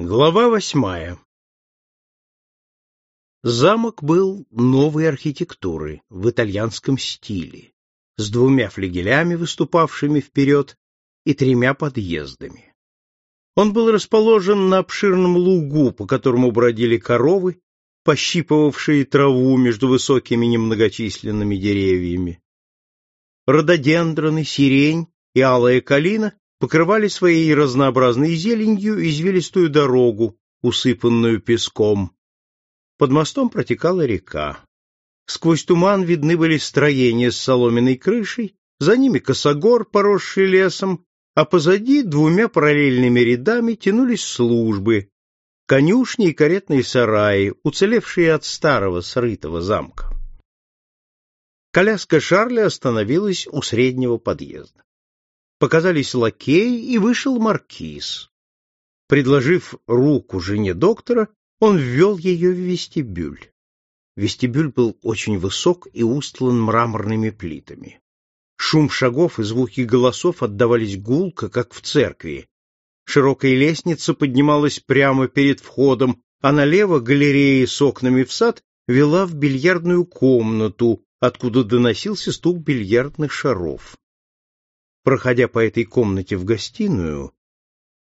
Глава восьмая Замок был новой архитектуры в итальянском стиле, с двумя флигелями, выступавшими вперед, и тремя подъездами. Он был расположен на обширном лугу, по которому бродили коровы, пощипывавшие траву между высокими немногочисленными деревьями. Рододендроны, сирень и алая калина покрывали своей разнообразной зеленью извилистую дорогу, усыпанную песком. Под мостом протекала река. Сквозь туман видны были строения с соломенной крышей, за ними косогор, поросший лесом, а позади двумя параллельными рядами тянулись службы, конюшни и каретные сараи, уцелевшие от старого срытого замка. Коляска Шарля остановилась у среднего подъезда показались лакеи, и вышел маркиз. Предложив руку жене доктора, он ввел ее в вестибюль. Вестибюль был очень высок и устлан мраморными плитами. Шум шагов и звуки голосов отдавались гулко, как в церкви. Широкая лестница поднималась прямо перед входом, а налево галерея с окнами в сад вела в бильярдную комнату, откуда доносился стук бильярдных шаров. Проходя по этой комнате в гостиную,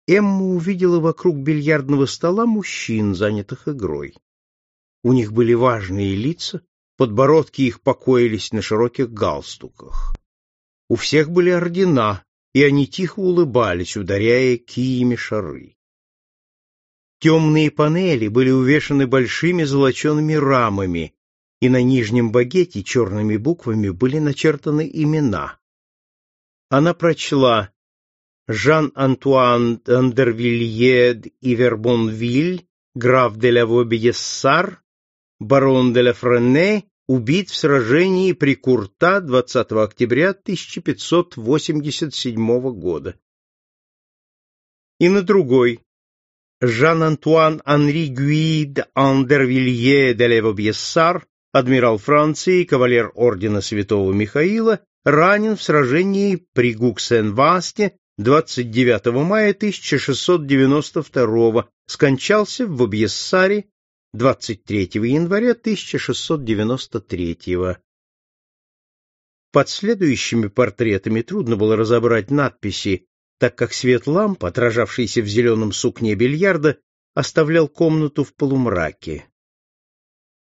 Эмма увидела вокруг бильярдного стола мужчин, занятых игрой. У них были важные лица, подбородки их покоились на широких галстуках. У всех были ордена, и они тихо улыбались, ударяя киями шары. Темные панели были увешаны большими золочеными рамами, и на нижнем багете черными буквами были начертаны имена она прочла Жан-Антуан Андервилье и Вербонвиль, граф де ла Вобиессар, барон де ла Френе, убит в сражении при Курта 20 октября 1587 года. И на другой Жан-Антуан Анри де Андервилье де ла Вобиессар, адмирал Франции, кавалер ордена Святого Михаила, ранен в сражении при Гуксен-Васте 29 мая 1692 скончался в Обьессаре 23 января 1693 Под следующими портретами трудно было разобрать надписи, так как свет ламп, отражавшийся в зеленом сукне бильярда, оставлял комнату в полумраке.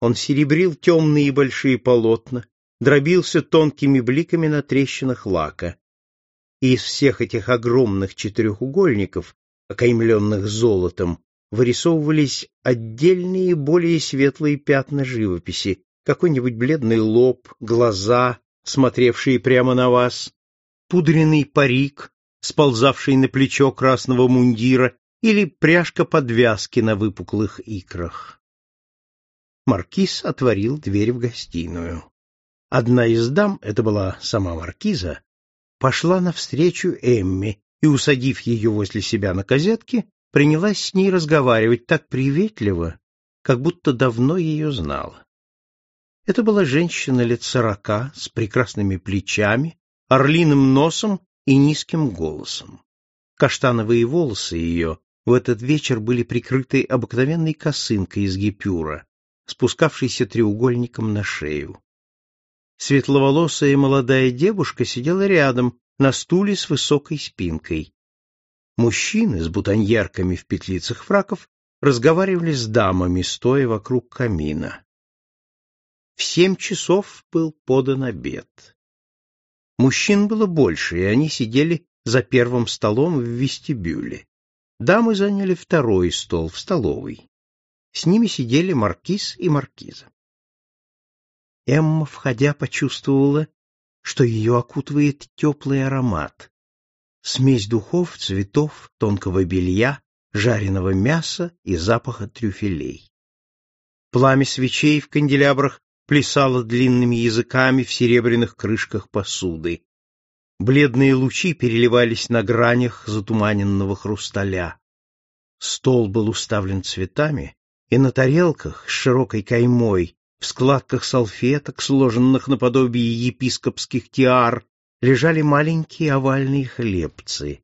Он серебрил темные и большие полотна, дробился тонкими бликами на трещинах лака. И из всех этих огромных четырехугольников, окаймленных золотом, вырисовывались отдельные более светлые пятна живописи, какой-нибудь бледный лоб, глаза, смотревшие прямо на вас, пудренный парик, сползавший на плечо красного мундира, или пряжка подвязки на выпуклых икрах. Маркиз отворил дверь в гостиную. Одна из дам, это была сама маркиза, пошла навстречу Эмми и, усадив ее возле себя на козетке, принялась с ней разговаривать так приветливо, как будто давно ее знала. Это была женщина лет сорока, с прекрасными плечами, орлиным носом и низким голосом. Каштановые волосы ее в этот вечер были прикрыты обыкновенной косынкой из гипюра, спускавшейся треугольником на шею. Светловолосая молодая девушка сидела рядом на стуле с высокой спинкой. Мужчины с бутоньерками в петлицах фраков разговаривали с дамами, стоя вокруг камина. В семь часов был подан обед. Мужчин было больше, и они сидели за первым столом в вестибюле. Дамы заняли второй стол в столовой. С ними сидели маркиз и маркиза. Эмма, входя, почувствовала, что ее окутывает теплый аромат. Смесь духов, цветов, тонкого белья, жареного мяса и запаха трюфелей. Пламя свечей в канделябрах плясало длинными языками в серебряных крышках посуды. Бледные лучи переливались на гранях затуманенного хрусталя. Стол был уставлен цветами, и на тарелках с широкой каймой в складках салфеток, сложенных наподобие епископских тиар, лежали маленькие овальные хлебцы.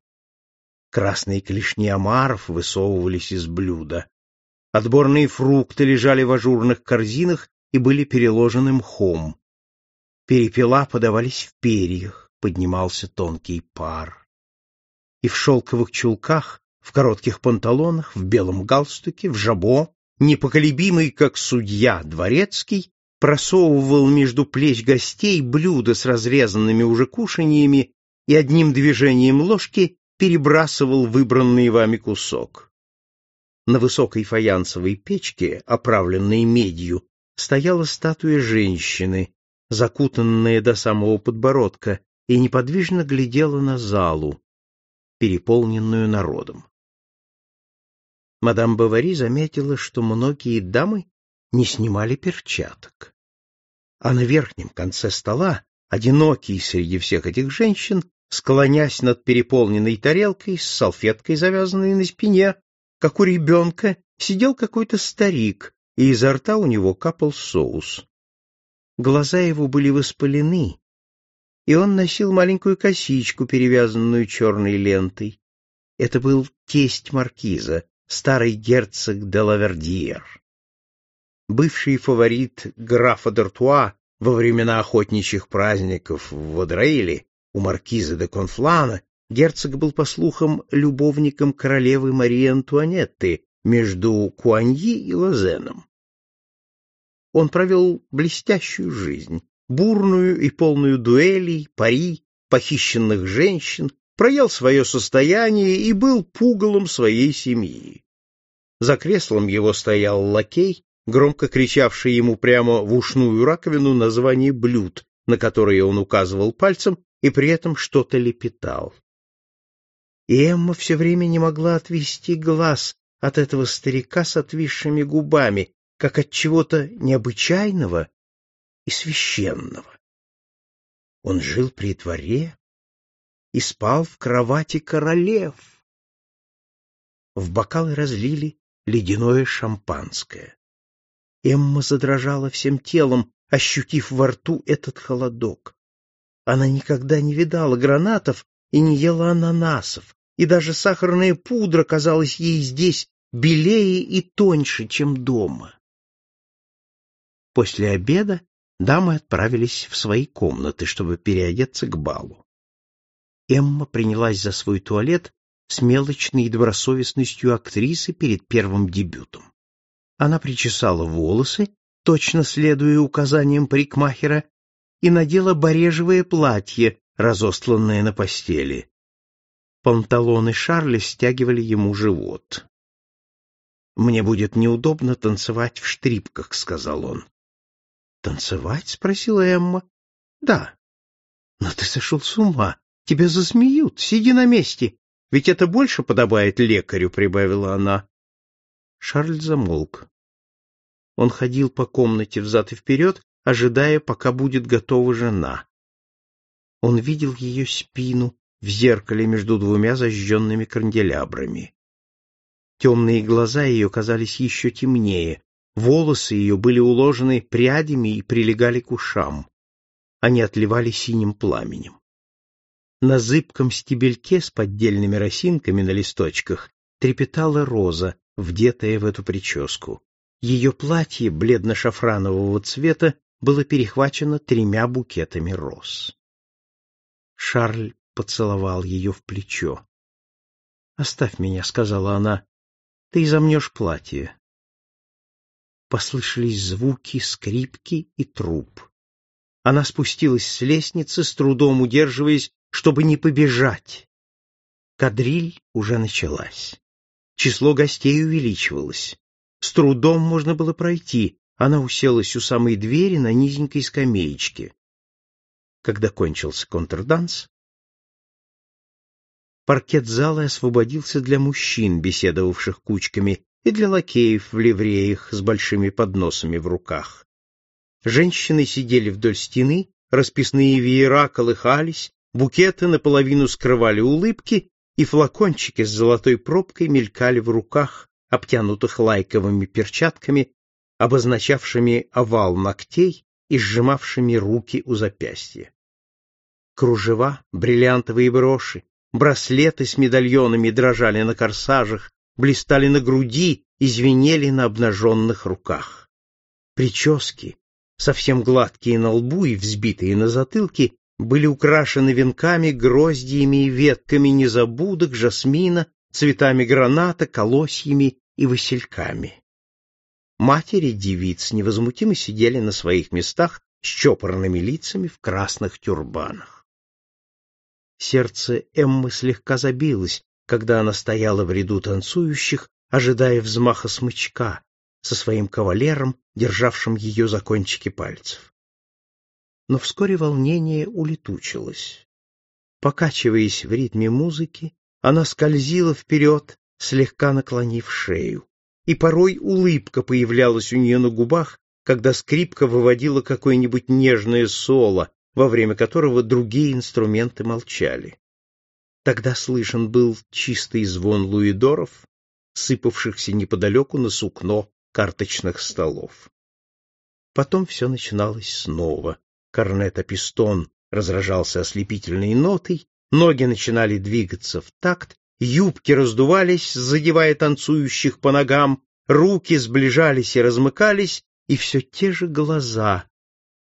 Красные клешни омаров высовывались из блюда. Отборные фрукты лежали в ажурных корзинах и были переложены мхом. Перепела подавались в перьях, поднимался тонкий пар. И в шелковых чулках, в коротких панталонах, в белом галстуке, в жабо, непоколебимый, как судья, дворецкий, просовывал между плеч гостей блюда с разрезанными уже кушаньями и одним движением ложки перебрасывал выбранный вами кусок. На высокой фаянсовой печке, оправленной медью, стояла статуя женщины, закутанная до самого подбородка, и неподвижно глядела на залу, переполненную народом. Мадам Бавари заметила, что многие дамы не снимали перчаток. А на верхнем конце стола, одинокий среди всех этих женщин, склонясь над переполненной тарелкой с салфеткой, завязанной на спине, как у ребенка, сидел какой-то старик, и изо рта у него капал соус. Глаза его были воспалены, и он носил маленькую косичку, перевязанную черной лентой. Это был тесть маркиза, старый герцог де Лавердиер. Бывший фаворит графа Д'Артуа во времена охотничьих праздников в Водрейле у маркиза де Конфлана герцог был, по слухам, любовником королевы Марии Антуанетты между Куаньи и Лозеном. Он провел блестящую жизнь, бурную и полную дуэлей, пари, похищенных женщин, проел свое состояние и был пугалом своей семьи. За креслом его стоял лакей, громко кричавший ему прямо в ушную раковину название блюд, на которые он указывал пальцем и при этом что-то лепетал. И Эмма все время не могла отвести глаз от этого старика с отвисшими губами, как от чего-то необычайного и священного. Он жил при дворе и спал в кровати королев. В бокалы разлили ледяное шампанское. Эмма задрожала всем телом, ощутив во рту этот холодок. Она никогда не видала гранатов и не ела ананасов, и даже сахарная пудра казалась ей здесь белее и тоньше, чем дома. После обеда дамы отправились в свои комнаты, чтобы переодеться к балу. Эмма принялась за свой туалет с мелочной добросовестностью актрисы перед первым дебютом. Она причесала волосы, точно следуя указаниям парикмахера, и надела барежевое платье, разостланное на постели. Панталоны Шарля стягивали ему живот. «Мне будет неудобно танцевать в штрипках», — сказал он. «Танцевать?» — спросила Эмма. «Да». «Но ты сошел с ума. Тебя засмеют. Сиди на месте. Ведь это больше подобает лекарю», — прибавила она. Шарль замолк. Он ходил по комнате взад и вперед, ожидая, пока будет готова жена. Он видел ее спину в зеркале между двумя зажженными канделябрами. Темные глаза ее казались еще темнее, волосы ее были уложены прядями и прилегали к ушам. Они отливали синим пламенем. На зыбком стебельке с поддельными росинками на листочках трепетала роза, вдетая в эту прическу. Ее платье бледно-шафранового цвета было перехвачено тремя букетами роз. Шарль поцеловал ее в плечо. «Оставь меня», — сказала она, — «ты изомнешь платье». Послышались звуки, скрипки и труп. Она спустилась с лестницы, с трудом удерживаясь, чтобы не побежать. Кадриль уже началась. Число гостей увеличивалось. С трудом можно было пройти, она уселась у самой двери на низенькой скамеечке. Когда кончился контрданс, паркет зала освободился для мужчин, беседовавших кучками, и для лакеев в ливреях с большими подносами в руках. Женщины сидели вдоль стены, расписные веера колыхались, букеты наполовину скрывали улыбки, и флакончики с золотой пробкой мелькали в руках, обтянутых лайковыми перчатками обозначавшими овал ногтей и сжимавшими руки у запястья. Кружева, бриллиантовые броши, браслеты с медальонами дрожали на корсажах, блистали на груди и звенели на обнаженных руках. Прически, совсем гладкие на лбу и взбитые на затылке, были украшены венками, гроздьями и ветками незабудок, жасмина, цветами граната, колосьями и васильками. Матери девиц невозмутимо сидели на своих местах с чопорными лицами в красных тюрбанах. Сердце Эммы слегка забилось, когда она стояла в ряду танцующих, ожидая взмаха смычка со своим кавалером, державшим ее за кончики пальцев. Но вскоре волнение улетучилось. Покачиваясь в ритме музыки, она скользила вперед, слегка наклонив шею, и порой улыбка появлялась у нее на губах, когда скрипка выводила какое-нибудь нежное соло, во время которого другие инструменты молчали. Тогда слышен был чистый звон луидоров, сыпавшихся неподалеку на сукно карточных столов. Потом все начиналось снова. Корнет-пистон разражался ослепительной нотой, ноги начинали двигаться в такт, юбки раздувались, задевая танцующих по ногам, руки сближались и размыкались, и все те же глаза,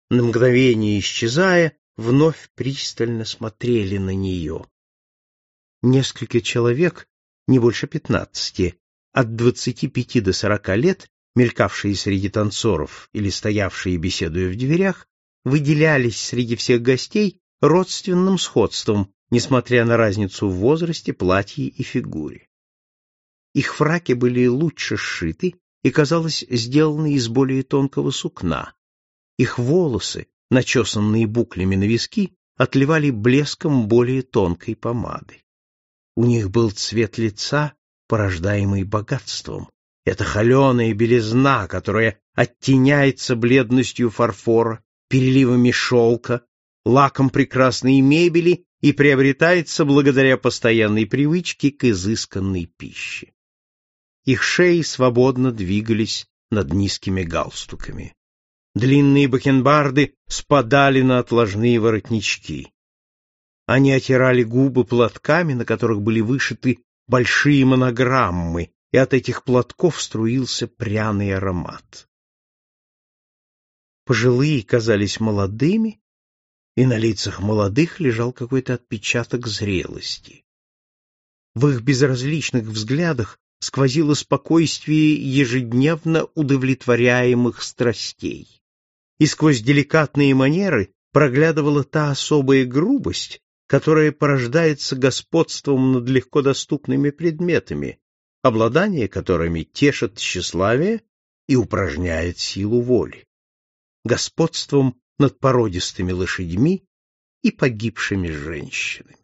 на мгновение исчезая, вновь пристально смотрели на нее. Несколько человек, не больше пятнадцати, от двадцати пяти до сорока лет, мелькавшие среди танцоров или стоявшие, беседуя в дверях, выделялись среди всех гостей родственным сходством, несмотря на разницу в возрасте, платье и фигуре. Их фраки были лучше сшиты и, казалось, сделаны из более тонкого сукна. Их волосы, начесанные буклями на виски, отливали блеском более тонкой помады. У них был цвет лица, порождаемый богатством. Это холеная белизна, которая оттеняется бледностью фарфора, переливами шелка, лаком прекрасной мебели и приобретается благодаря постоянной привычке к изысканной пище. Их шеи свободно двигались над низкими галстуками. Длинные бакенбарды спадали на отложные воротнички. Они отирали губы платками, на которых были вышиты большие монограммы, и от этих платков струился пряный аромат. Пожилые казались молодыми, и на лицах молодых лежал какой-то отпечаток зрелости. В их безразличных взглядах сквозило спокойствие ежедневно удовлетворяемых страстей. И сквозь деликатные манеры проглядывала та особая грубость, которая порождается господством над легко доступными предметами, обладание которыми тешит тщеславие и упражняет силу воли, господством над породистыми лошадьми и погибшими женщинами.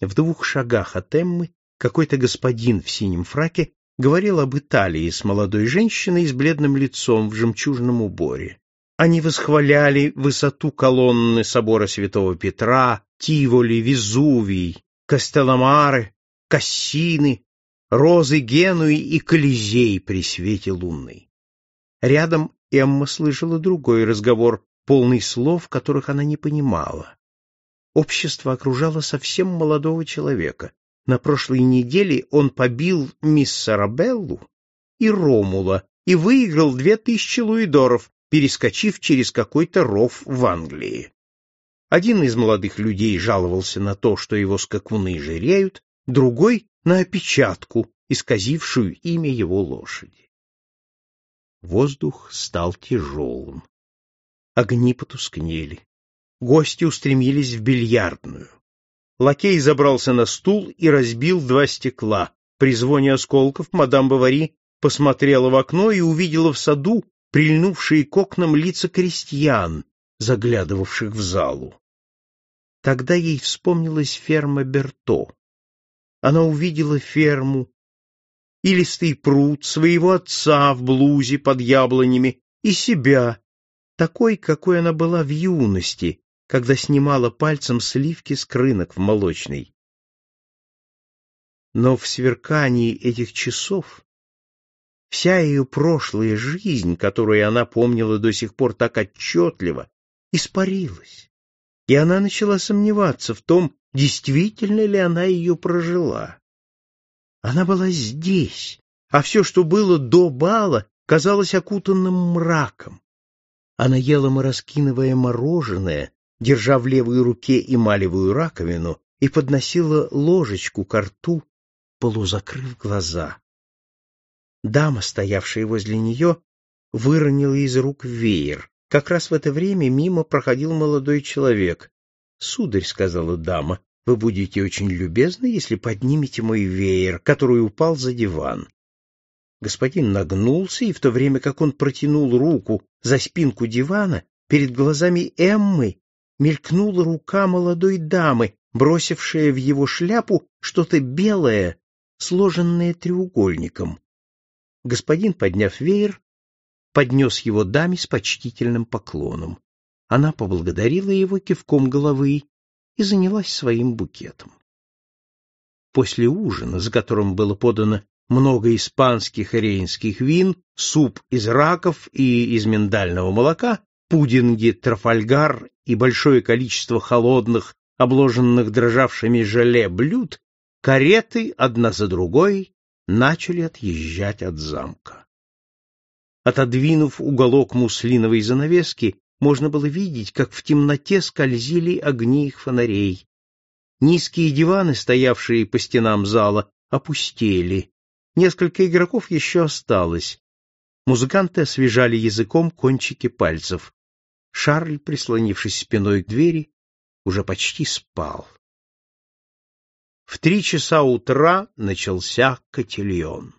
В двух шагах от Эммы какой-то господин в синем фраке говорил об Италии с молодой женщиной с бледным лицом в жемчужном уборе. Они восхваляли высоту колонны собора святого Петра, Тиволи, Везувий, Кастелламаре, Кассины, розы Генуи и Колизей при свете лунной. Рядом Эмма слышала другой разговор, полный слов, которых она не понимала. Общество окружало совсем молодого человека. На прошлой неделе он побил мисс Сарабеллу и Ромула и выиграл две тысячи луидоров, перескочив через какой-то ров в Англии. Один из молодых людей жаловался на то, что его скакуны жиреют, другой — на опечатку, исказившую имя его лошади. Воздух стал тяжелым. Огни потускнели. Гости устремились в бильярдную. Лакей забрался на стул и разбил два стекла. При звоне осколков мадам Бавари посмотрела в окно и увидела в саду прильнувшие к окнам лица крестьян, заглядывавших в залу. Тогда ей вспомнилась ферма Берто. Она увидела ферму, илистый пруд, своего отца в блузе под яблонями и себя, такой, какой она была в юности, когда снимала пальцем сливки с крынок в молочной. Но в сверкании этих часов вся ее прошлая жизнь, которую она помнила до сих пор так отчетливо, испарилась, и она начала сомневаться в том, действительно ли она ее прожила. Она была здесь, а все, что было до бала, казалось окутанным мраком. Она ела мороскиновое мороженое, держа в левой руке эмалевую раковину, и подносила ложечку к рту, полузакрыв глаза. Дама, стоявшая возле нее, выронила из рук веер. Как раз в это время мимо проходил молодой человек. «Сударь», — сказала дама, — «вы будете очень любезны, если поднимете мой веер, который упал за диван». Господин нагнулся, и в то время как он протянул руку за спинку дивана, перед глазами Эммы мелькнула рука молодой дамы, бросившая в его шляпу что-то белое, сложенное треугольником. Господин, подняв веер, поднес его даме с почтительным поклоном. Она поблагодарила его кивком головы и занялась своим букетом. После ужина, за которым было подано много испанских и рейнских вин, суп из раков и из миндального молока, пудинги, трафальгар и большое количество холодных, обложенных дрожавшими желе блюд, кареты одна за другой начали отъезжать от замка. Отодвинув уголок муслиновой занавески, можно было видеть, как в темноте скользили огни их фонарей. Низкие диваны, стоявшие по стенам зала, опустели. Несколько игроков еще осталось. Музыканты освежали языком кончики пальцев. Шарль, прислонившись спиной к двери, уже почти спал. В три часа утра начался котельон.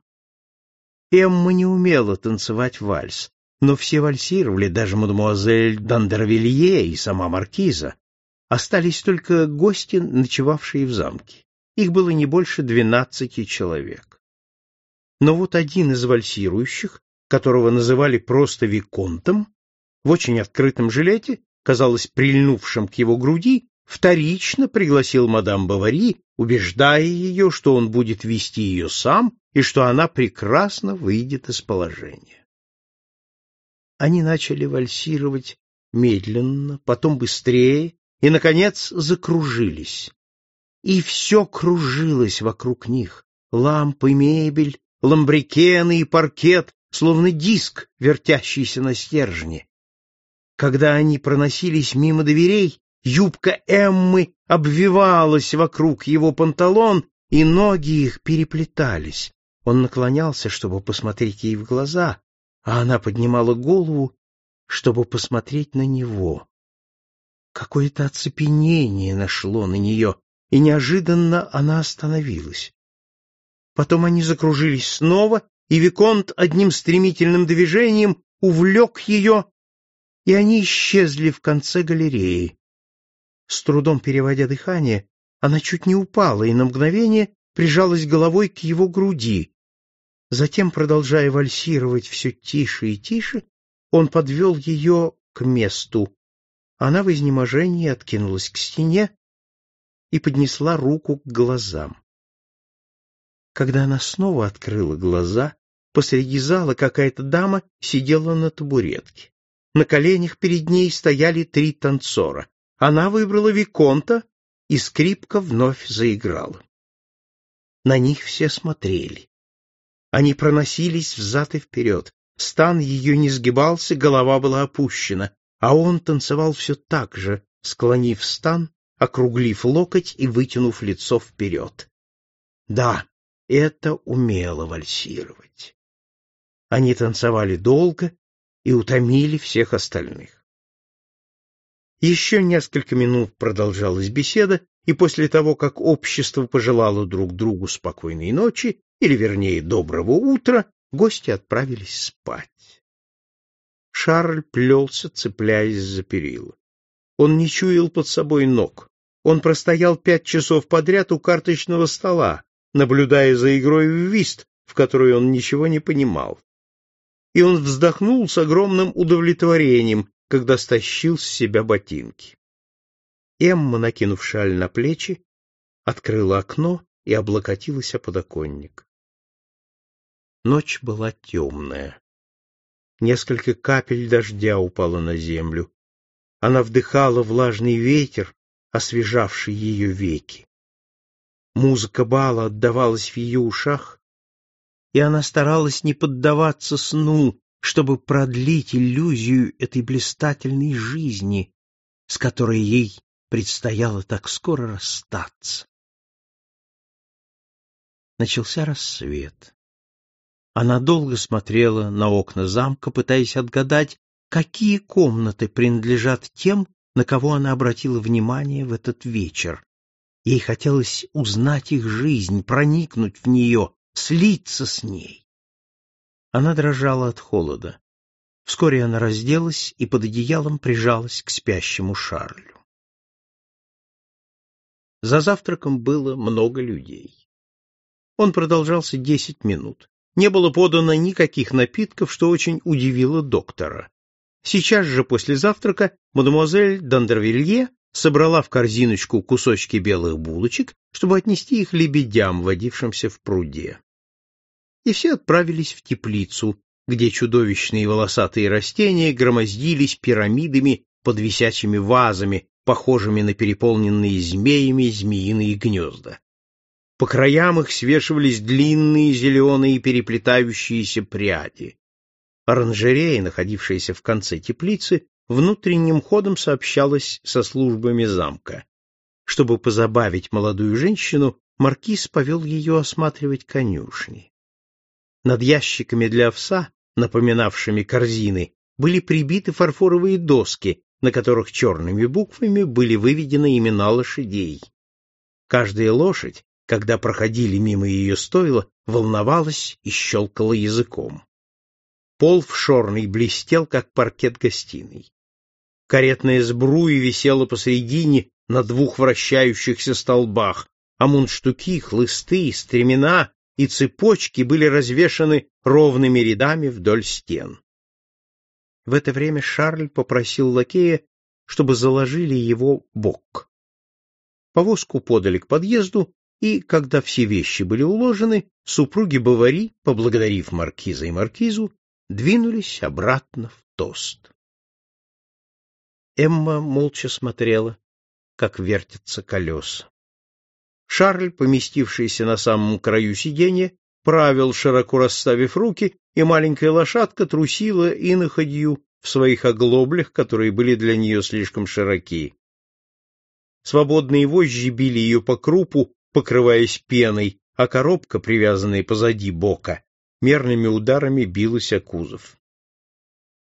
Эмма не умела танцевать вальс, но все вальсировали, даже мадемуазель Дандервилье и сама маркиза. Остались только гости, ночевавшие в замке. Их было не больше двенадцати человек. Но вот один из вальсирующих, которого называли просто Виконтом, в очень открытом жилете, казалось прильнувшим к его груди, вторично пригласил мадам Бавари, убеждая ее, что он будет вести ее сам и что она прекрасно выйдет из положения. Они начали вальсировать медленно, потом быстрее и, наконец, закружились. И все кружилось вокруг них. Лампы, мебель, ламбрикены и паркет, словно диск, вертящийся на стержне. Когда они проносились мимо дверей, юбка Эммы обвивалась вокруг его панталон, и ноги их переплетались. Он наклонялся, чтобы посмотреть ей в глаза, а она поднимала голову, чтобы посмотреть на него. Какое-то оцепенение нашло на нее, и неожиданно она остановилась. Потом они закружились снова, и Виконт одним стремительным движением увлек ее, и они исчезли в конце галереи. С трудом переводя дыхание, она чуть не упала и на мгновение прижалась головой к его груди. Затем, продолжая вальсировать все тише и тише, он подвел ее к месту. Она в изнеможении откинулась к стене и поднесла руку к глазам. Когда она снова открыла глаза, посреди зала какая-то дама сидела на табуретке. На коленях перед ней стояли три танцора. Она выбрала Виконта, и скрипка вновь заиграла. На них все смотрели. Они проносились взад и вперед. Стан ее не сгибался, голова была опущена, а он танцевал все так же, склонив стан, округлив локоть и вытянув лицо вперед. Да, это умело вальсировать. Они танцевали долго и утомили всех остальных. Еще несколько минут продолжалась беседа, и после того, как общество пожелало друг другу спокойной ночи, или, вернее, доброго утра, гости отправились спать. Шарль плелся, цепляясь за перила. Он не чуял под собой ног. Он простоял пять часов подряд у карточного стола, наблюдая за игрой в вист, в которой он ничего не понимал. И он вздохнул с огромным удовлетворением, когда стащил с себя ботинки. Эмма, накинув шаль на плечи, открыла окно и облокотилась о подоконник. Ночь была темная. Несколько капель дождя упало на землю. Она вдыхала влажный ветер, освежавший ее веки. Музыка бала отдавалась в ее ушах, и она старалась не поддаваться сну, чтобы продлить иллюзию этой блистательной жизни, с которой ей предстояло так скоро расстаться. Начался рассвет. Она долго смотрела на окна замка, пытаясь отгадать, какие комнаты принадлежат тем, на кого она обратила внимание в этот вечер. Ей хотелось узнать их жизнь, проникнуть в нее, слиться с ней. Она дрожала от холода. Вскоре она разделась и под одеялом прижалась к спящему Шарлю. За завтраком было много людей. Он продолжался десять минут. Не было подано никаких напитков, что очень удивило доктора. Сейчас же после завтрака мадемуазель Дандервилье собрала в корзиночку кусочки белых булочек, чтобы отнести их лебедям, водившимся в пруде. И все отправились в теплицу, где чудовищные волосатые растения громоздились пирамидами под висячими вазами, похожими на переполненные змеями змеиные гнезда. По краям их свешивались длинные зеленые переплетающиеся пряди. Оранжерея, находившаяся в конце теплицы, внутренним ходом сообщалась со службами замка. Чтобы позабавить молодую женщину, маркиз повел ее осматривать конюшни. Над ящиками для овса, напоминавшими корзины, были прибиты фарфоровые доски, на которых черными буквами были выведены имена лошадей. Каждая лошадь, когда проходили мимо ее стойла, волновалась и щелкала языком. Пол в шорной блестел, как паркет гостиной. Каретная сбруя висела посредине на двух вращающихся столбах, а мундштуки, хлысты, стремена и цепочки были развешаны ровными рядами вдоль стен. В это время Шарль попросил лакея, чтобы заложили его бок. Повозку подали к подъезду, и, когда все вещи были уложены, супруги Бавари, поблагодарив маркиза и маркизу, двинулись обратно в тост. Эмма молча смотрела, как вертятся колеса. Шарль, поместившийся на самом краю сиденья, правил, широко расставив руки, и маленькая лошадка трусила иноходью в своих оглоблях, которые были для нее слишком широки. Свободные вожжи били ее по крупу, покрываясь пеной, а коробка, привязанная позади бока, мерными ударами билась о кузов.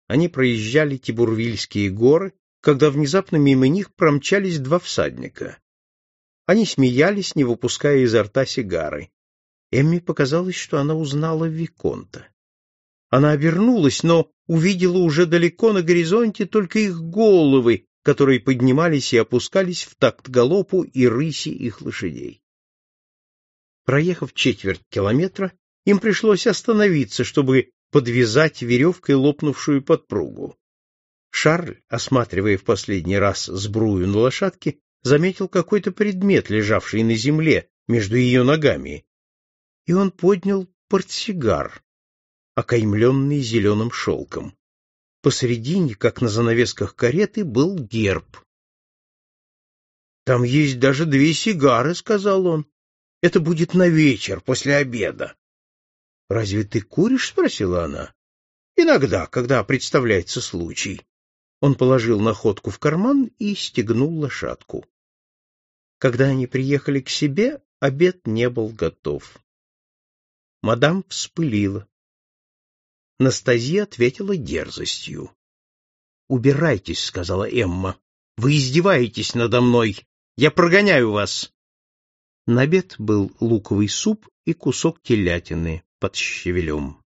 Они проезжали Тибурвильские горы, когда внезапно мимо них промчались два всадника. Они смеялись, не выпуская изо рта сигары. Эмми показалось, что она узнала Виконта. Она обернулась, но увидела уже далеко на горизонте только их головы, которые поднимались и опускались в такт галопу и рыси их лошадей. Проехав четверть километра, им пришлось остановиться, чтобы подвязать веревкой лопнувшую подпругу. Шарль, осматривая в последний раз сбрую на лошадке, заметил какой-то предмет, лежавший на земле между ее ногами, и он поднял портсигар, окаймленный зеленым шелком. Посредине, как на занавесках кареты, был герб. «Там есть даже две сигары», — сказал он. «Это будет на вечер, после обеда». «Разве ты куришь?» — спросила она. «Иногда, когда представляется случай». Он положил находку в карман и стегнул лошадку. Когда они приехали к себе, обед не был готов. Мадам вспылила. Настасья ответила дерзостью. «Убирайтесь», — сказала Эмма. «Вы издеваетесь надо мной. Я прогоняю вас». На обед был луковый суп и кусок телятины под щавелем.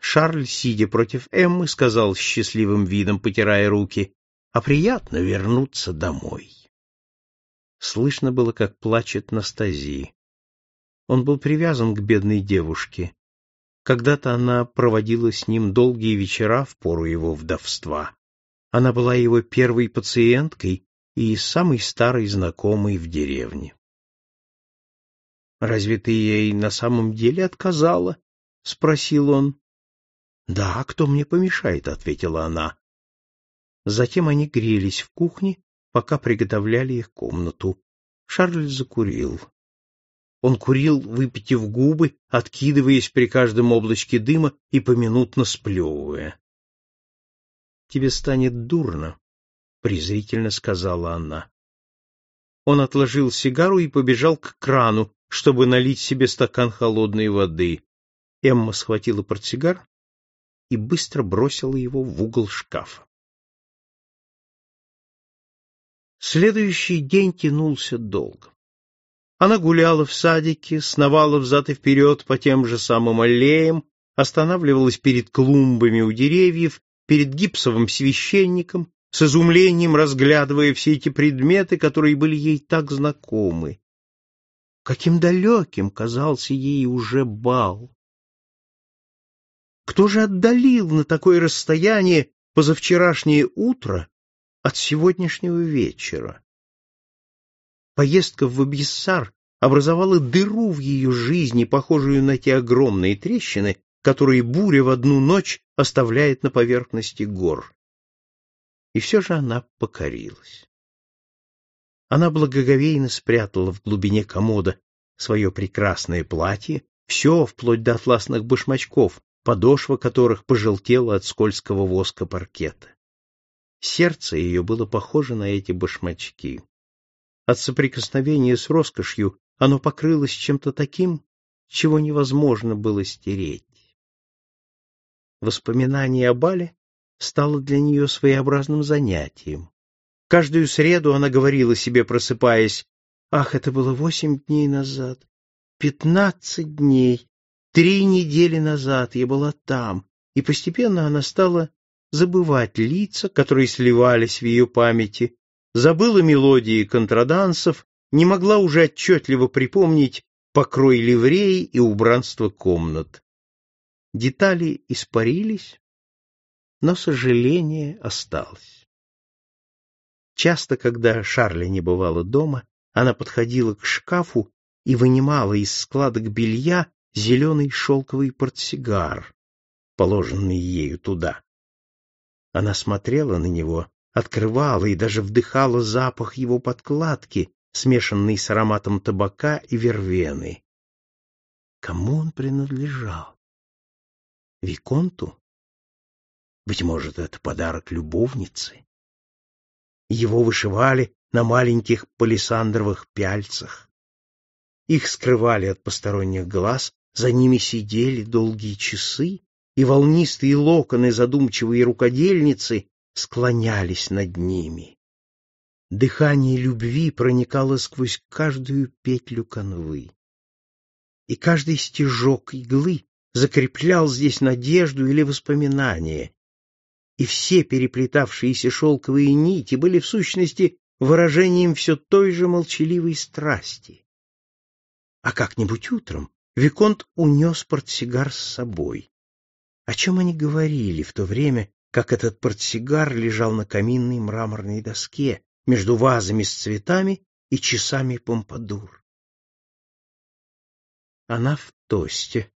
Шарль, сидя против Эммы, сказал с счастливым видом, потирая руки, «А приятно вернуться домой». Слышно было, как плачет Настазии. Он был привязан к бедной девушке. Когда-то она проводила с ним долгие вечера в пору его вдовства. Она была его первой пациенткой и самой старой знакомой в деревне. «Разве ты ей на самом деле отказала?» — спросил он. «Да, кто мне помешает?» — ответила она. Затем они грелись в кухне, пока приготовляли их комнату. Шарль закурил. Он курил, выпитив губы, откидываясь при каждом облачке дыма и поминутно сплевывая. — Тебе станет дурно, — презрительно сказала она. Он отложил сигару и побежал к крану, чтобы налить себе стакан холодной воды. Эмма схватила портсигар и быстро бросила его в угол шкафа. Следующий день тянулся долго. Она гуляла в садике, сновала взад и вперед по тем же самым аллеям, останавливалась перед клумбами у деревьев, перед гипсовым священником, с изумлением разглядывая все эти предметы, которые были ей так знакомы. Каким далеким казался ей уже бал! Кто же отдалил на такое расстояние позавчерашнее утро от сегодняшнего вечера? Поездка в Абиссар образовала дыру в ее жизни, похожую на те огромные трещины, которые буря в одну ночь оставляет на поверхности гор. И все же она покорилась. Она благоговейно спрятала в глубине комода свое прекрасное платье, все, вплоть до атласных башмачков, подошва которых пожелтела от скользкого воска паркета. Сердце ее было похоже на эти башмачки. От соприкосновения с роскошью оно покрылось чем-то таким, чего невозможно было стереть. Воспоминание о бале стало для нее своеобразным занятием. Каждую среду она говорила себе, просыпаясь, «Ах, это было восемь дней назад, пятнадцать дней, три недели назад я была там». И постепенно она стала забывать лица, которые сливались в ее памяти, забыла мелодии контрадансов, не могла уже отчетливо припомнить покрой ливреи и убранство комнат. Детали испарились, но сожаление осталось. Часто, когда Шарля не бывала дома, она подходила к шкафу и вынимала из складок белья зеленый шелковый портсигар, положенный ею туда. Она смотрела на него открывала и даже вдыхала запах его подкладки, смешанный с ароматом табака и вервены. Кому он принадлежал? Виконту? Быть может, это подарок любовницы? Его вышивали на маленьких палисандровых пяльцах. Их скрывали от посторонних глаз, за ними сидели долгие часы, и волнистые локоны задумчивой рукодельницы склонялись над ними. Дыхание любви проникало сквозь каждую петлю канвы. И каждый стежок иглы закреплял здесь надежду или воспоминание. И все переплетавшиеся шелковые нити были в сущности выражением все той же молчаливой страсти. А как-нибудь утром Виконт унес портсигар с собой. О чем они говорили в то время, как этот портсигар лежал на каминной мраморной доске между вазами с цветами и часами помпадур. Она в тосте,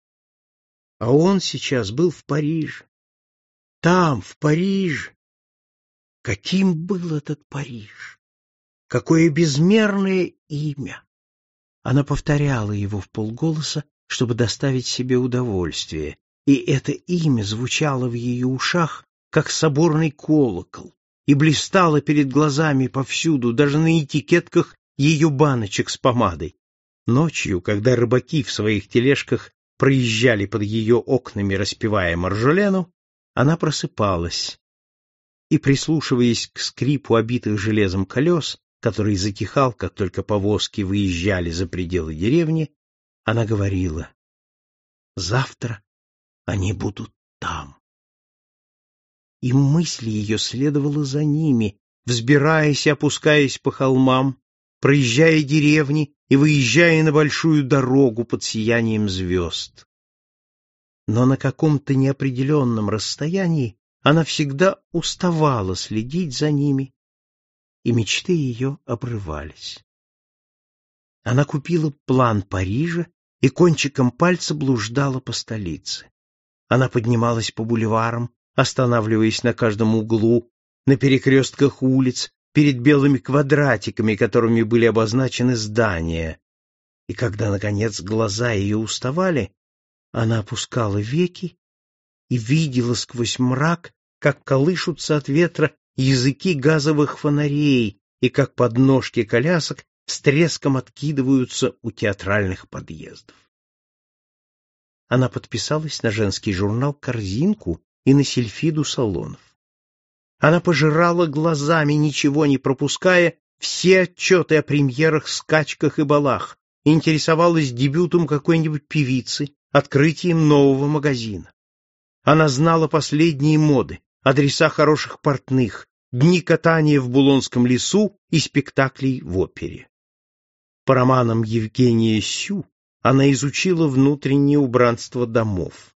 а он сейчас был в Париже. Там, в Париже. Каким был этот Париж? Какое безмерное имя! Она повторяла его в полголоса, чтобы доставить себе удовольствие, и это имя звучало в ее ушах, как соборный колокол, и блистала перед глазами повсюду, даже на этикетках ее баночек с помадой. Ночью, когда рыбаки в своих тележках проезжали под ее окнами, распевая маржолену, она просыпалась и, прислушиваясь к скрипу обитых железом колес, который затихал, как только повозки выезжали за пределы деревни, она говорила, «Завтра они будут там» и мысль ее следовала за ними, взбираясь и опускаясь по холмам, проезжая деревни и выезжая на большую дорогу под сиянием звезд. Но на каком-то неопределенном расстоянии она всегда уставала следить за ними, и мечты ее обрывались. Она купила план Парижа и кончиком пальца блуждала по столице. Она поднималась по бульварам, останавливаясь на каждом углу, на перекрестках улиц, перед белыми квадратиками, которыми были обозначены здания. И когда, наконец, глаза ее уставали, она опускала веки и видела сквозь мрак, как колышутся от ветра языки газовых фонарей и как подножки колясок с треском откидываются у театральных подъездов. Она подписалась на женский журнал «Корзинку» и на сельфиду салонов. Она пожирала глазами, ничего не пропуская, все отчеты о премьерах, скачках и балах, интересовалась дебютом какой-нибудь певицы, открытием нового магазина. Она знала последние моды, адреса хороших портных, дни катания в Булонском лесу и спектаклей в опере. По романам Евгения Сю она изучила внутреннее убранство домов.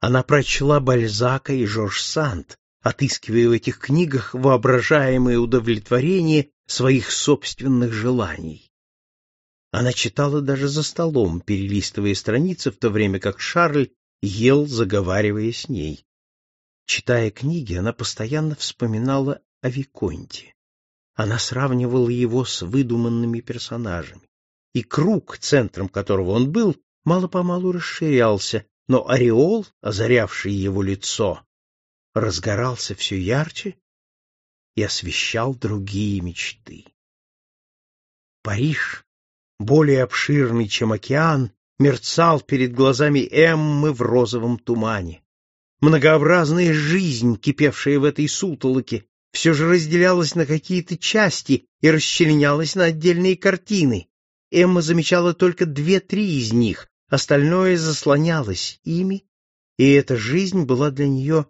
Она прочла Бальзака и Жорж Санд, отыскивая в этих книгах воображаемое удовлетворение своих собственных желаний. Она читала даже за столом, перелистывая страницы, в то время как Шарль ел, заговаривая с ней. Читая книги, она постоянно вспоминала о Виконте. Она сравнивала его с выдуманными персонажами. И круг, центром которого он был, мало-помалу расширялся, но ореол, озарявший его лицо, разгорался все ярче и освещал другие мечты. Париж, более обширный, чем океан, мерцал перед глазами Эммы в розовом тумане. Многообразная жизнь, кипевшая в этой сутолоке, все же разделялась на какие-то части и расчленялась на отдельные картины. Эмма замечала только две-три из них, остальное заслонялось ими, и эта жизнь была для нее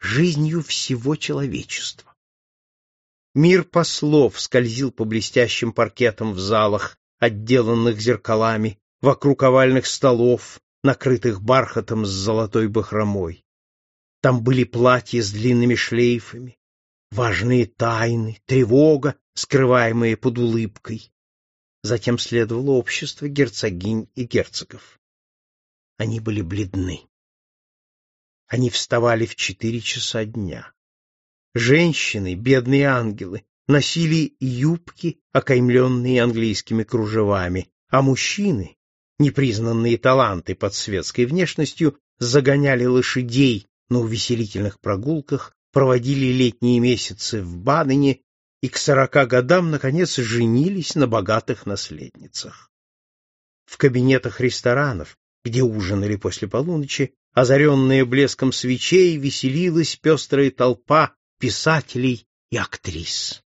жизнью всего человечества. Мир послов скользил по блестящим паркетам в залах, отделанных зеркалами, вокруг овальных столов, накрытых бархатом с золотой бахромой. Там были платья с длинными шлейфами, важные тайны, тревога, скрываемые под улыбкой. Затем следовало общество герцогинь и герцогов. Они были бледны. Они вставали в четыре часа дня. Женщины, бедные ангелы, носили юбки, окаймленные английскими кружевами, а мужчины, непризнанные таланты под светской внешностью, загоняли лошадей на увеселительных прогулках, проводили летние месяцы в Бадене и к сорока годам, наконец, женились на богатых наследницах. В кабинетах ресторанов, где ужинали после полуночи, озаренная блеском свечей, веселилась пестрая толпа писателей и актрис.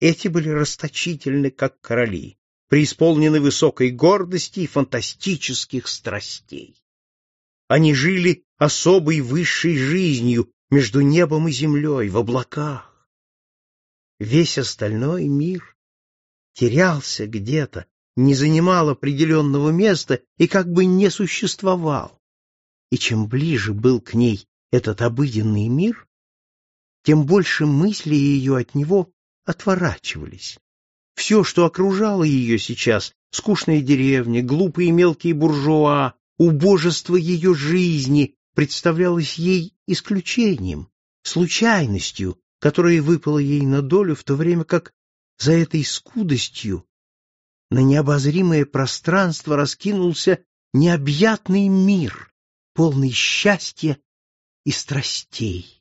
Эти были расточительны, как короли, преисполнены высокой гордости и фантастических страстей. Они жили особой высшей жизнью между небом и землей, в облаках. Весь остальной мир терялся где-то, не занимал определенного места и как бы не существовал. И чем ближе был к ней этот обыденный мир, тем больше мысли ее от него отворачивались. Все, что окружало ее сейчас, скучная деревня, глупые мелкие буржуа, убожество ее жизни, представлялось ей исключением, случайностью, которая выпала ей на долю, в то время как за этой скудостью на необозримое пространство раскинулся необъятный мир, полный счастья и страстей.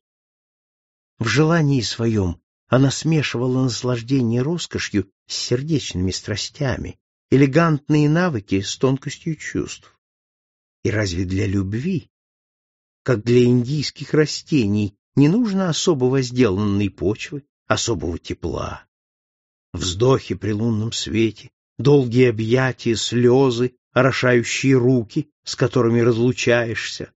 В желании своем она смешивала наслаждение роскошью с сердечными страстями, элегантные навыки с тонкостью чувств. И разве для любви, как для индийских растений, не нужно особо возделанной почвы, особого тепла? Вздохи при лунном свете, долгие объятия, слезы, орошающие руки, с которыми разлучаешься.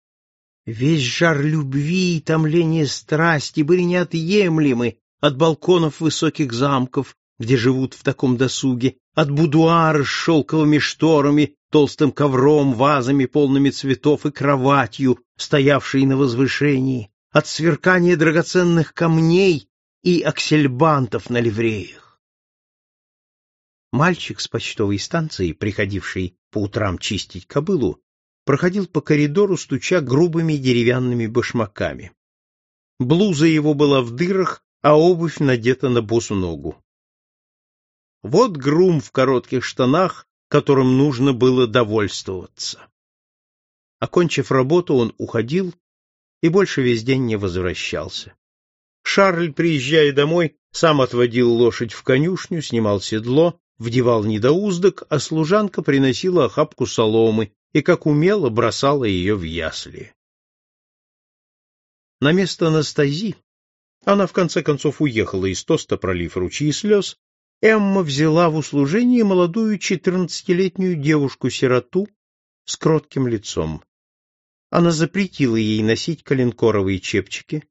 Весь жар любви и томление страсти были неотъемлемы от балконов высоких замков, где живут в таком досуге, от будуара с шелковыми шторами, толстым ковром, вазами, полными цветов и кроватью, стоявшей на возвышении, от сверкания драгоценных камней и аксельбантов на ливреях. Мальчик с почтовой станции, приходивший по утрам чистить кобылу, проходил по коридору, стуча грубыми деревянными башмаками. Блуза его была в дырах, а обувь надета на босу ногу. Вот грум в коротких штанах, которым нужно было довольствоваться. Окончив работу, он уходил и больше весь день не возвращался. Шарль, приезжая домой, сам отводил лошадь в конюшню, снимал седло, вдевал недоуздок, а служанка приносила охапку соломы и, как умело, бросала ее в ясли. На место Анастази она, в конце концов, уехала из Тоста, пролив ручьи слез, Эмма взяла в услужение молодую четырнадцатилетнюю девушку-сироту с кротким лицом. Она запретила ей носить коленкоровые чепчики,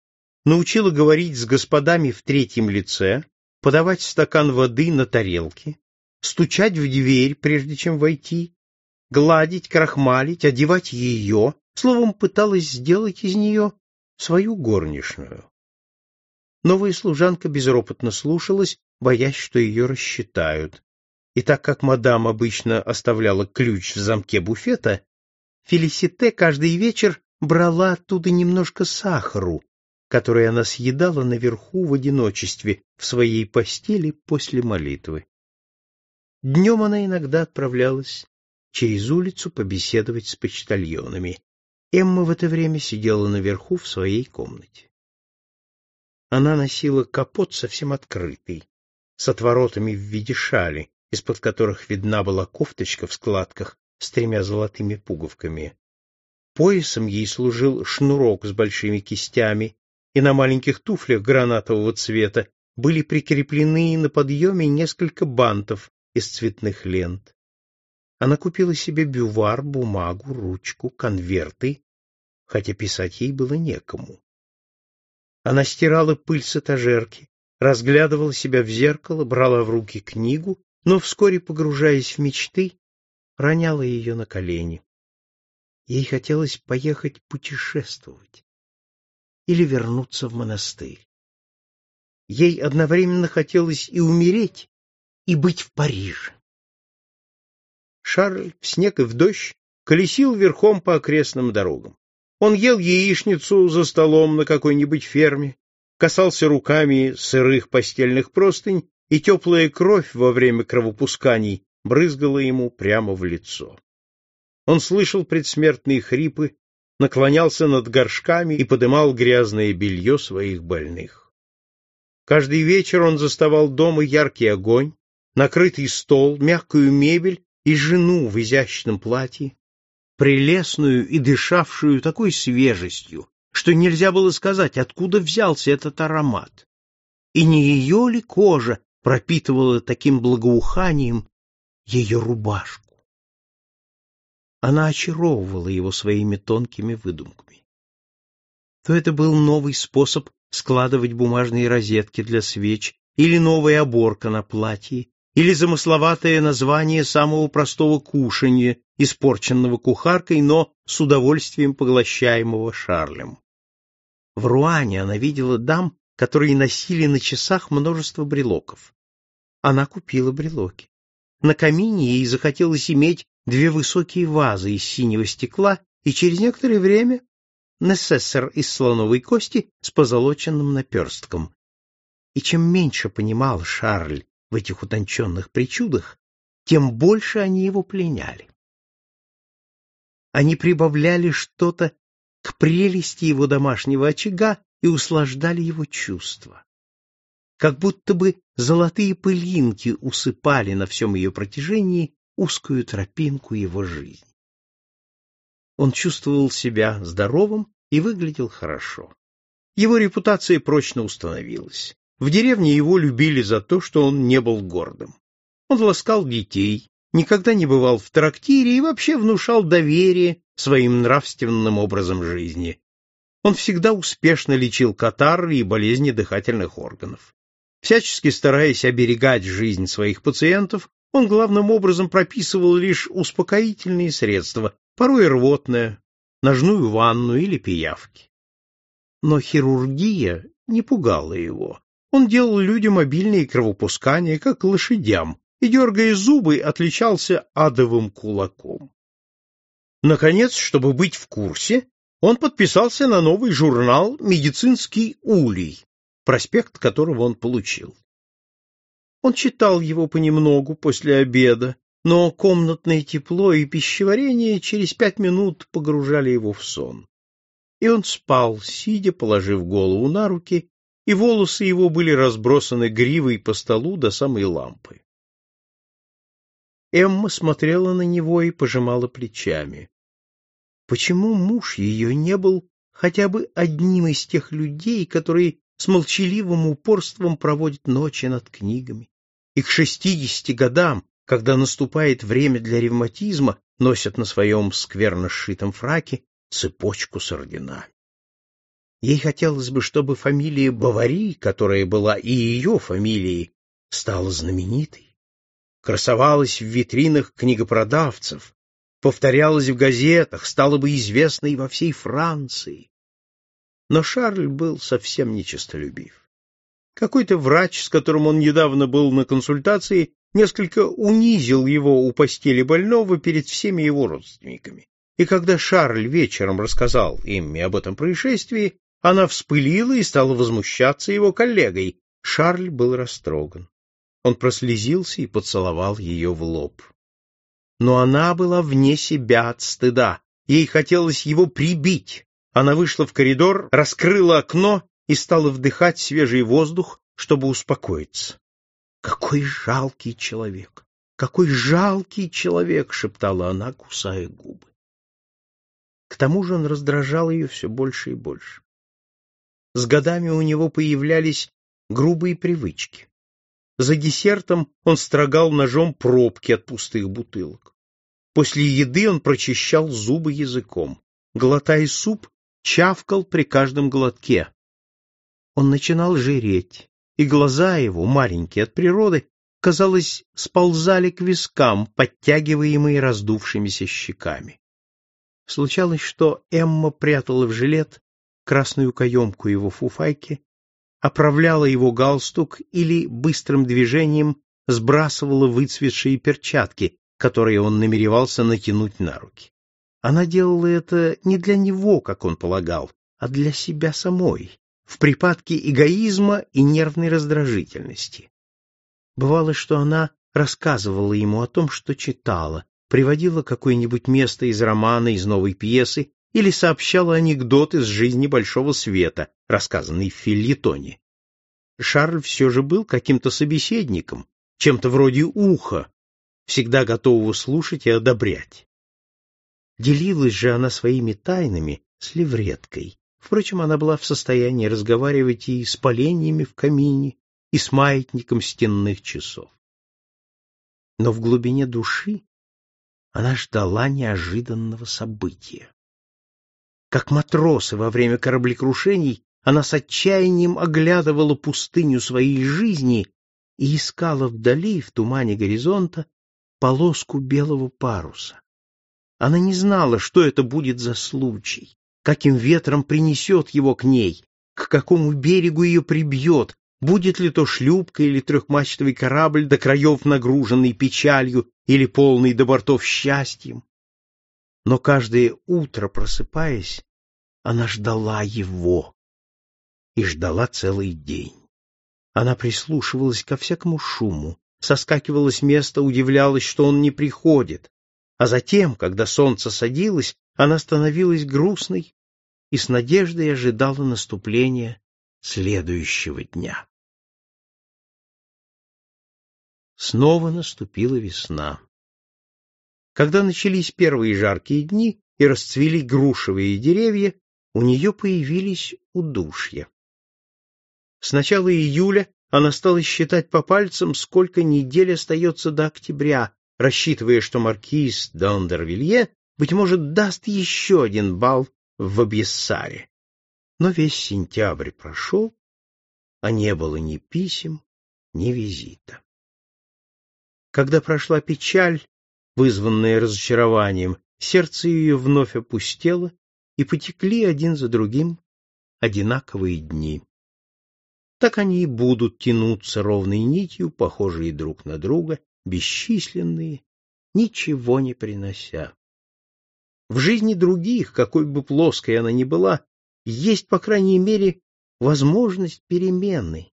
научила говорить с господами в третьем лице, подавать стакан воды на тарелке, стучать в дверь, прежде чем войти, гладить, крахмалить, одевать ее, словом, пыталась сделать из нее свою горничную. Новая служанка безропотно слушалась, боясь, что ее рассчитают. И так как мадам обычно оставляла ключ в замке буфета, Фелисите каждый вечер брала оттуда немножко сахару, который она съедала наверху в одиночестве в своей постели после молитвы. Днем она иногда отправлялась через улицу побеседовать с почтальонами. Эмма в это время сидела наверху в своей комнате. Она носила капот совсем открытый, с отворотами в виде шали, из-под которых видна была кофточка в складках с тремя золотыми пуговками. Поясом ей служил шнурок с большими кистями, и на маленьких туфлях гранатового цвета были прикреплены на подъеме несколько бантов из цветных лент. Она купила себе бювар, бумагу, ручку, конверты, хотя писать ей было некому. Она стирала пыль с этажерки, разглядывала себя в зеркало, брала в руки книгу, но, вскоре погружаясь в мечты, роняла ее на колени. Ей хотелось поехать путешествовать или вернуться в монастырь. Ей одновременно хотелось и умереть, и быть в Париже. Шарль в снег и в дождь колесил верхом по окрестным дорогам. Он ел яичницу за столом на какой-нибудь ферме, касался руками сырых постельных простынь, и теплая кровь во время кровопусканий брызгала ему прямо в лицо. Он слышал предсмертные хрипы наклонялся над горшками и подымал грязное белье своих больных. Каждый вечер он заставал дома яркий огонь, накрытый стол, мягкую мебель и жену в изящном платье, прелестную и дышавшую такой свежестью, что нельзя было сказать, откуда взялся этот аромат. И не ее ли кожа пропитывала таким благоуханием ее рубашку? Она очаровывала его своими тонкими выдумками. То это был новый способ складывать бумажные розетки для свеч, или новая оборка на платье, или замысловатое название самого простого кушанья, испорченного кухаркой, но с удовольствием поглощаемого Шарлем. В Руане она видела дам, которые носили на часах множество брелоков. Она купила брелоки. На камине ей захотелось иметь две высокие вазы из синего стекла и через некоторое время несессор из слоновой кости с позолоченным наперстком. И чем меньше понимал Шарль в этих утонченных причудах, тем больше они его пленяли. Они прибавляли что-то к прелести его домашнего очага и услаждали его чувства. Как будто бы золотые пылинки усыпали на всем ее протяжении узкую тропинку его жизни. Он чувствовал себя здоровым и выглядел хорошо. Его репутация прочно установилась. В деревне его любили за то, что он не был гордым. Он ласкал детей, никогда не бывал в трактире и вообще внушал доверие своим нравственным образом жизни. Он всегда успешно лечил катары и болезни дыхательных органов. Всячески стараясь оберегать жизнь своих пациентов, он главным образом прописывал лишь успокоительные средства, порой рвотное, ножную ванну или пиявки. Но хирургия не пугала его. Он делал людям обильные кровопускания, как лошадям, и, дергая зубы, отличался адовым кулаком. Наконец, чтобы быть в курсе, он подписался на новый журнал «Медицинский улей», проспект которого он получил. Он читал его понемногу после обеда, но комнатное тепло и пищеварение через пять минут погружали его в сон. И он спал, сидя, положив голову на руки, и волосы его были разбросаны гривой по столу до самой лампы. Эмма смотрела на него и пожимала плечами. Почему муж ее не был хотя бы одним из тех людей, которые с молчаливым упорством проводят ночи над книгами, и к шестидесяти годам, когда наступает время для ревматизма, носят на своем скверно сшитом фраке цепочку с орденами. Ей хотелось бы, чтобы фамилия Бавари, которая была и ее фамилией, стала знаменитой, красовалась в витринах книгопродавцев, повторялась в газетах, стала бы известной во всей Франции. Но Шарль был совсем нечестолюбив. Какой-то врач, с которым он недавно был на консультации, несколько унизил его у постели больного перед всеми его родственниками. И когда Шарль вечером рассказал им об этом происшествии, она вспылила и стала возмущаться его коллегой. Шарль был растроган. Он прослезился и поцеловал ее в лоб. Но она была вне себя от стыда. Ей хотелось его прибить. Она вышла в коридор, раскрыла окно и стала вдыхать свежий воздух, чтобы успокоиться. «Какой жалкий человек! Какой жалкий человек!» — шептала она, кусая губы. К тому же он раздражал ее все больше и больше. С годами у него появлялись грубые привычки. За десертом он строгал ножом пробки от пустых бутылок. После еды он прочищал зубы языком. Глотая суп, чавкал при каждом глотке. Он начинал жиреть, и глаза его, маленькие от природы, казалось, сползали к вискам, подтягиваемые раздувшимися щеками. Случалось, что Эмма прятала в жилет красную каемку его фуфайки, оправляла его галстук или быстрым движением сбрасывала выцветшие перчатки, которые он намеревался натянуть на руки. Она делала это не для него, как он полагал, а для себя самой, в припадке эгоизма и нервной раздражительности. Бывало, что она рассказывала ему о том, что читала, приводила какое-нибудь место из романа, из новой пьесы или сообщала анекдот из жизни Большого Света, рассказанный в филетоне. Шарль все же был каким-то собеседником, чем-то вроде уха, всегда готового слушать и одобрять. Делилась же она своими тайнами с левреткой. Впрочем, она была в состоянии разговаривать и с поленьями в камине, и с маятником стенных часов. Но в глубине души она ждала неожиданного события. Как матросы во время кораблекрушений, она с отчаянием оглядывала пустыню своей жизни и искала вдали, в тумане горизонта, полоску белого паруса. Она не знала, что это будет за случай, каким ветром принесет его к ней, к какому берегу ее прибьет, будет ли то шлюпка или трехмачтовый корабль до краев нагруженный печалью или полный до бортов счастьем но каждое утро, просыпаясь, она ждала его и ждала целый день. Она прислушивалась ко всякому шуму, соскакивала с места, удивлялась, что он не приходит, а затем, когда солнце садилось, она становилась грустной и с надеждой ожидала наступления следующего дня. Снова наступила весна. Когда начались первые жаркие дни и расцвели грушевые деревья, у нее появились удушья. С начала июля она стала считать по пальцам, сколько недель остается до октября, рассчитывая, что маркиз Дондервилье, быть может, даст еще один бал в Абьессаре. Но весь сентябрь прошел, а не было ни писем, ни визита. Когда прошла печаль, вызванное разочарованием, сердце ее вновь опустело, и потекли один за другим одинаковые дни. Так они и будут тянуться ровной нитью, похожие друг на друга, бесчисленные, ничего не принося. В жизни других, какой бы плоской она ни была, есть, по крайней мере, возможность перемены.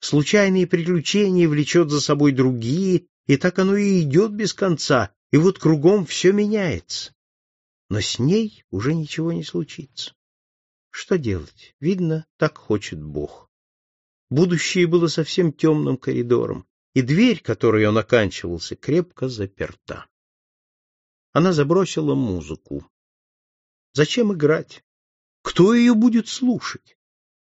Случайные приключения влечет за собой другие, и так оно и идет без конца, и вот кругом все меняется. Но с ней уже ничего не случится. Что делать? Видно, так хочет Бог. Будущее было совсем темным коридором, и дверь, которой он оканчивался, крепко заперта. Она забросила музыку. Зачем играть? Кто ее будет слушать?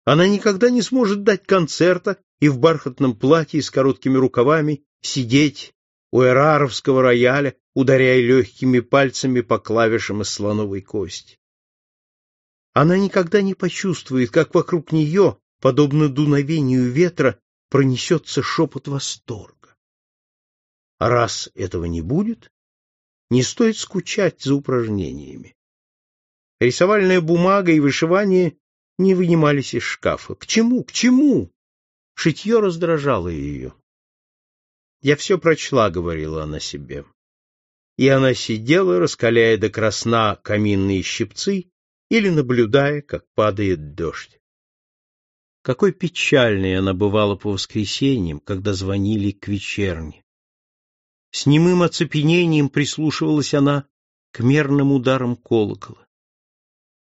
Она никогда не сможет дать концерта и в бархатном платье с короткими рукавами сидеть у эраровского рояля, ударяя легкими пальцами по клавишам из слоновой кости. Она никогда не почувствует, как вокруг нее, подобно дуновению ветра, пронесется шепот восторга. А раз этого не будет, не стоит скучать за упражнениями. Рисовальная бумага и вышивание не вынимались из шкафа. К чему? К чему? Шитье раздражало ее. «Я все прочла», — говорила она себе. И она сидела, раскаляя до красна каминные щипцы или наблюдая, как падает дождь. Какой печальной она бывала по воскресеньям, когда звонили к вечерне. С немым оцепенением прислушивалась она к мерным ударам колокола.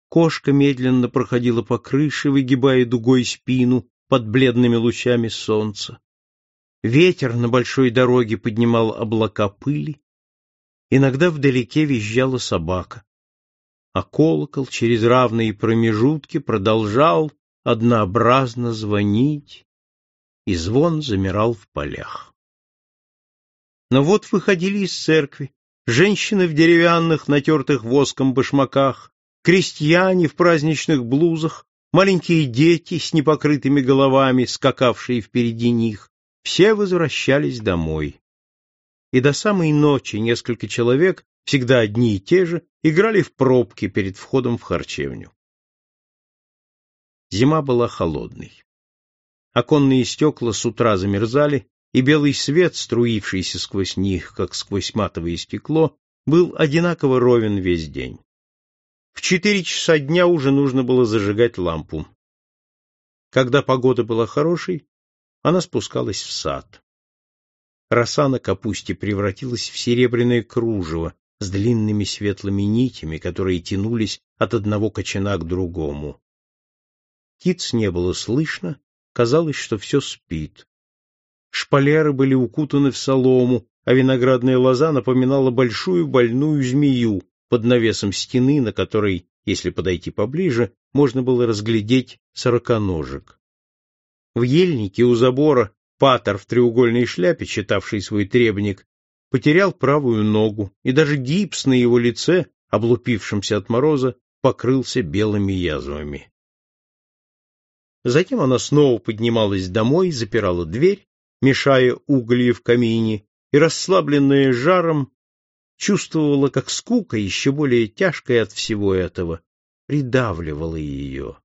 Кошка медленно проходила по крыше, выгибая дугой спину под бледными лучами солнца. Ветер на большой дороге поднимал облака пыли. Иногда вдалеке визжала собака. А колокол через равные промежутки продолжал однообразно звонить, и звон замирал в полях. Но вот выходили из церкви женщины в деревянных, натертых воском башмаках, крестьяне в праздничных блузах, маленькие дети с непокрытыми головами, скакавшие впереди них, все возвращались домой. И до самой ночи несколько человек, всегда одни и те же, играли в пробки перед входом в харчевню. Зима была холодной. Оконные стекла с утра замерзали, и белый свет, струившийся сквозь них, как сквозь матовое стекло, был одинаково ровен весь день. В четыре часа дня уже нужно было зажигать лампу. Когда погода была хорошей, она спускалась в сад. Роса на капусте превратилась в серебряное кружево с длинными светлыми нитями, которые тянулись от одного кочана к другому. Птиц не было слышно, казалось, что все спит. Шпалеры были укутаны в солому, а виноградная лоза напоминала большую больную змею, под навесом стены, на которой, если подойти поближе, можно было разглядеть сороконожек. В ельнике у забора патер в треугольной шляпе, читавший свой требник, потерял правую ногу, и даже гипс на его лице, облупившемся от мороза, покрылся белыми язвами. Затем она снова поднималась домой, запирала дверь, мешая угли в камине, и, расслабленная жаром, чувствовала, как скука, еще более тяжкая от всего этого, придавливала ее.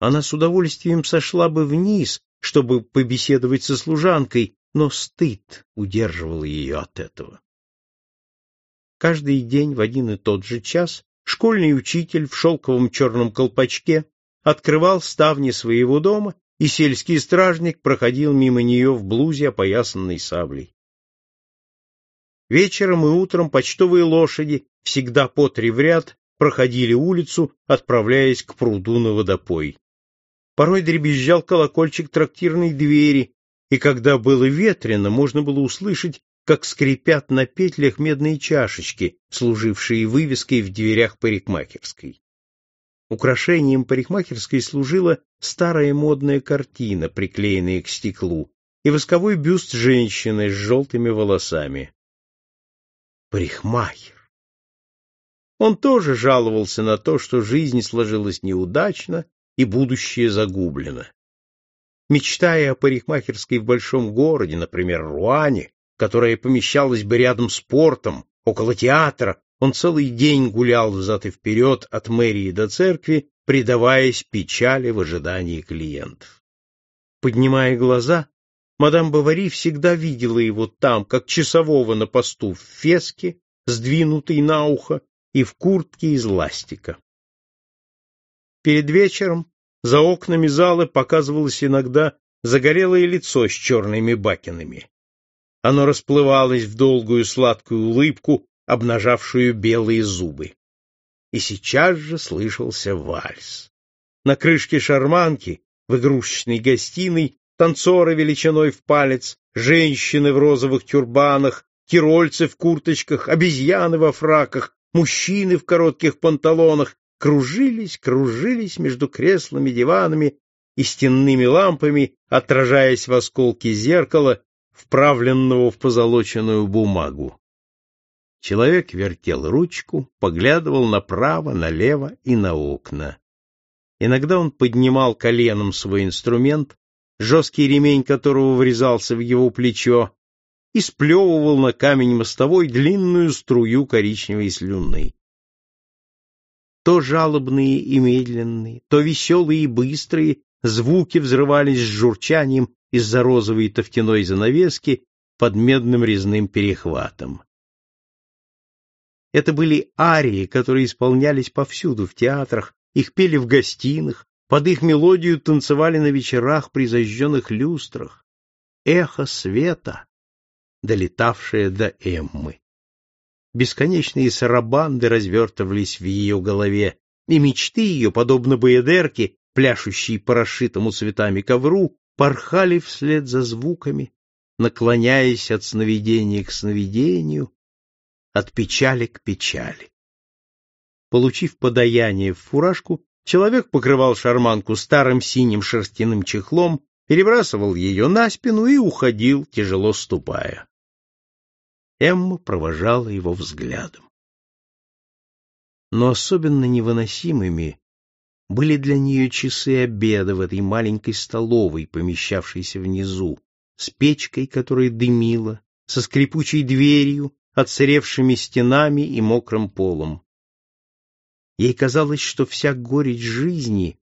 Она с удовольствием сошла бы вниз, чтобы побеседовать со служанкой, но стыд удерживал ее от этого. Каждый день в один и тот же час школьный учитель в шелковом черном колпачке открывал ставни своего дома, и сельский стражник проходил мимо нее в блузе, опоясанной саблей. Вечером и утром почтовые лошади, всегда по три в ряд, проходили улицу, отправляясь к пруду на водопой. Порой дребезжал колокольчик трактирной двери, и когда было ветрено, можно было услышать, как скрипят на петлях медные чашечки, служившие вывеской в дверях парикмахерской. Украшением парикмахерской служила старая модная картина, приклеенная к стеклу, и восковой бюст женщины с желтыми волосами парикмахер. Он тоже жаловался на то, что жизнь сложилась неудачно и будущее загублено. Мечтая о парикмахерской в большом городе, например, Руане, которая помещалась бы рядом с портом, около театра, он целый день гулял взад и вперед от мэрии до церкви, предаваясь печали в ожидании клиентов. Поднимая глаза, Мадам Бавари всегда видела его там, как часового на посту в феске, сдвинутой на ухо, и в куртке из ластика. Перед вечером за окнами зала показывалось иногда загорелое лицо с черными бакинами. Оно расплывалось в долгую сладкую улыбку, обнажавшую белые зубы. И сейчас же слышался вальс. На крышке шарманки, в игрушечной гостиной, танцоры величиной в палец, женщины в розовых тюрбанах, тирольцы в курточках, обезьяны во фраках, мужчины в коротких панталонах кружились, кружились между креслами, диванами и стенными лампами, отражаясь в осколке зеркала, вправленного в позолоченную бумагу. Человек вертел ручку, поглядывал направо, налево и на окна. Иногда он поднимал коленом свой инструмент, жесткий ремень которого врезался в его плечо, и сплевывал на камень мостовой длинную струю коричневой слюны. То жалобные и медленные, то веселые и быстрые звуки взрывались с журчанием из-за розовой тофтяной занавески под медным резным перехватом. Это были арии, которые исполнялись повсюду, в театрах, их пели в гостиных, под их мелодию танцевали на вечерах при зажженных люстрах. Эхо света, долетавшее до Эммы. Бесконечные сарабанды развертывались в ее голове, и мечты ее, подобно боедерке, пляшущей по расшитому цветами ковру, порхали вслед за звуками, наклоняясь от сновидения к сновидению, от печали к печали. Получив подаяние в фуражку, человек покрывал шарманку старым синим шерстяным чехлом, перебрасывал ее на спину и уходил, тяжело ступая. Эмма провожала его взглядом. Но особенно невыносимыми были для нее часы обеда в этой маленькой столовой, помещавшейся внизу, с печкой, которая дымила, со скрипучей дверью, отсыревшими стенами и мокрым полом. Ей казалось, что вся горечь жизни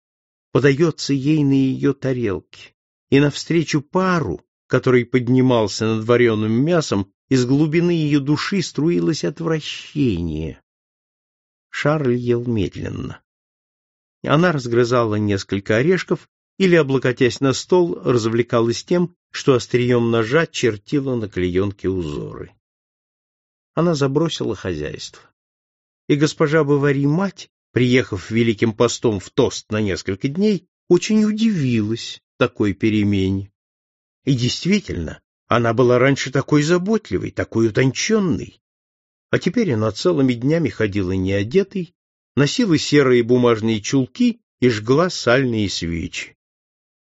подается ей на ее тарелке, и навстречу пару, который поднимался над вареным мясом, из глубины ее души струилось отвращение. Шарль ел медленно. Она разгрызала несколько орешков или, облокотясь на стол, развлекалась тем, что острием ножа чертила на клеенке узоры. Она забросила хозяйство и госпожа Бавари-мать, приехав великим постом в Тост на несколько дней, очень удивилась такой перемене. И действительно, она была раньше такой заботливой, такой утонченной. А теперь она целыми днями ходила неодетой, носила серые бумажные чулки и жгла сальные свечи.